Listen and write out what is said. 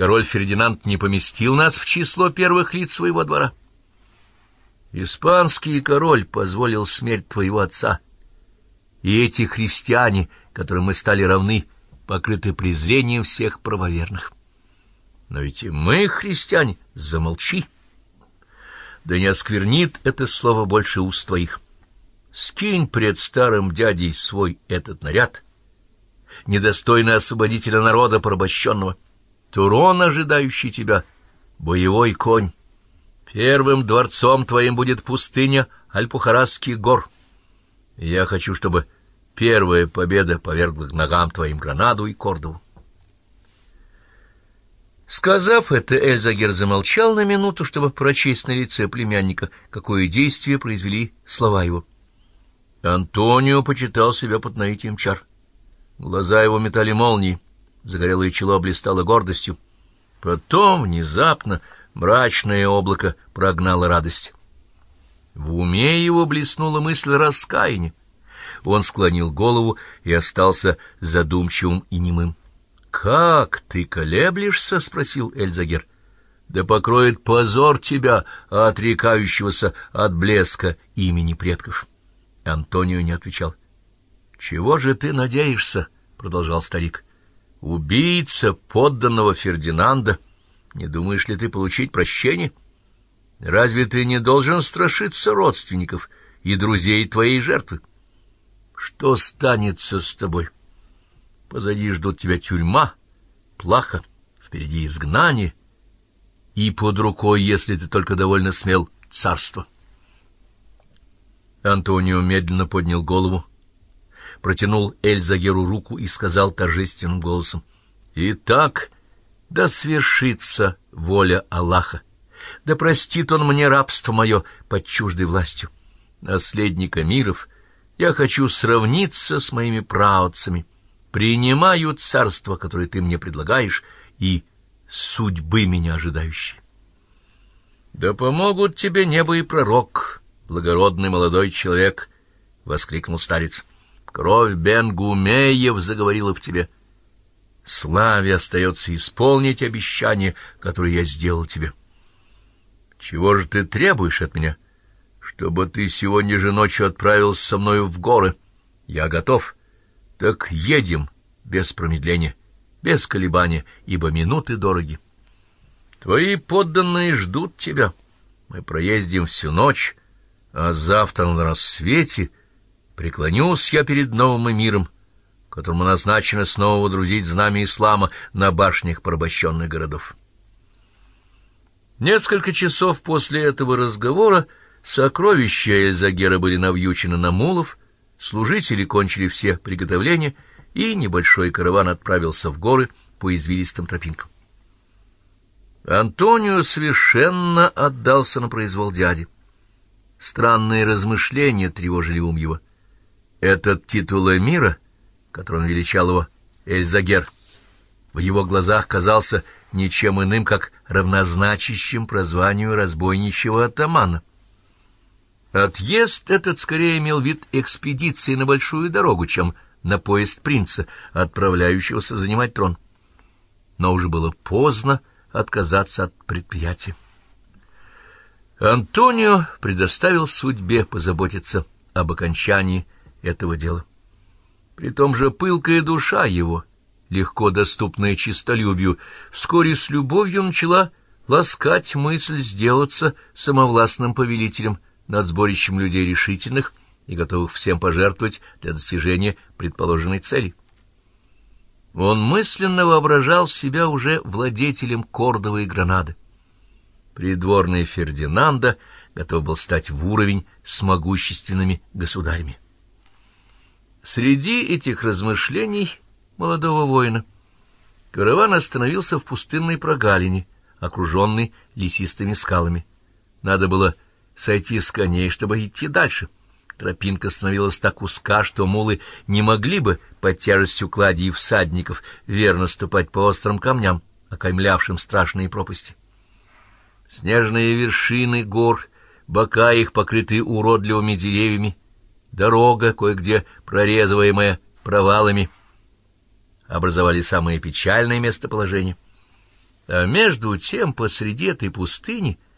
король Фердинанд не поместил нас в число первых лиц своего двора. Испанский король позволил смерть твоего отца, и эти христиане, которым мы стали равны, покрыты презрением всех правоверных. Но ведь и мы, христиане, замолчи. Да не осквернит это слово больше уст твоих. Скинь пред старым дядей свой этот наряд, недостойный освободителя народа порабощенного, Турон, ожидающий тебя, боевой конь. Первым дворцом твоим будет пустыня Альпухарасских гор. Я хочу, чтобы первая победа повергла к ногам твоим Гранаду и Кордову. Сказав это, Эльзагер замолчал на минуту, чтобы прочесть на лице племянника, какое действие произвели слова его. Антонио почитал себя под наитием чар. Глаза его метали молнии, загорелое чело блистало гордостью. Потом, внезапно, мрачное облако прогнало радость. В уме его блеснула мысль раскаяния. Он склонил голову и остался задумчивым и немым. «Как ты колеблешься?» — спросил Эльзагер. «Да покроет позор тебя, отрекающегося от блеска имени предков». Антонио не отвечал. «Чего же ты надеешься?» — продолжал старик. «Убийца подданного Фердинанда. Не думаешь ли ты получить прощение? Разве ты не должен страшиться родственников и друзей твоей жертвы? Что станется с тобой?» Позади ждут тебя тюрьма, плаха, впереди изгнание, и под рукой, если ты только довольно смел, царство. Антонио медленно поднял голову, протянул Эльзагеру руку и сказал торжественным голосом, «Итак, да свершится воля Аллаха, да простит он мне рабство мое под чуждой властью. Наследник миров, я хочу сравниться с моими праотцами» принимаю царство, которое ты мне предлагаешь, и судьбы меня ожидающие. Да помогут тебе небо и пророк, благородный молодой человек, — воскликнул старец. Кровь Бен-Гумеев заговорила в тебе. Славе остается исполнить обещание, которое я сделал тебе. Чего же ты требуешь от меня? Чтобы ты сегодня же ночью отправился со мною в горы. Я готов. — так едем без промедления, без колебания, ибо минуты дороги. Твои подданные ждут тебя. Мы проездим всю ночь, а завтра на рассвете преклонюсь я перед новым миром, которому назначено снова водрузить знамя ислама на башнях порабощенных городов. Несколько часов после этого разговора сокровища Эльзагера были навьючены на мулов, Служители кончили все приготовления, и небольшой караван отправился в горы по извилистым тропинкам. Антонио совершенно отдался на произвол дяди. Странные размышления тревожили ум его. Этот титул эмира, который он величал его Эльзагер, в его глазах казался ничем иным, как равнозначащим прозванию разбойничего атамана. Отъезд этот скорее имел вид экспедиции на большую дорогу, чем на поезд принца, отправляющегося занимать трон. Но уже было поздно отказаться от предприятия. Антонио предоставил судьбе позаботиться об окончании этого дела. При том же пылкая душа его, легко доступная чистолюбию, вскоре с любовью начала ласкать мысль сделаться самовластным повелителем над сборищем людей решительных и готовых всем пожертвовать для достижения предположенной цели. Он мысленно воображал себя уже владетелем Кордовой Гранады. Придворный Фердинанда готов был стать в уровень с могущественными государями. Среди этих размышлений молодого воина караван остановился в пустынной прогалине, окруженной лесистыми скалами. Надо было сойти с коней, чтобы идти дальше. Тропинка становилась так узка, что мулы не могли бы под тяжестью клади и всадников верно ступать по острым камням, окаймлявшим страшные пропасти. Снежные вершины гор, бока их покрыты уродливыми деревьями, дорога, кое-где прорезываемая провалами, образовали самое печальное местоположение. А между тем посреди этой пустыни —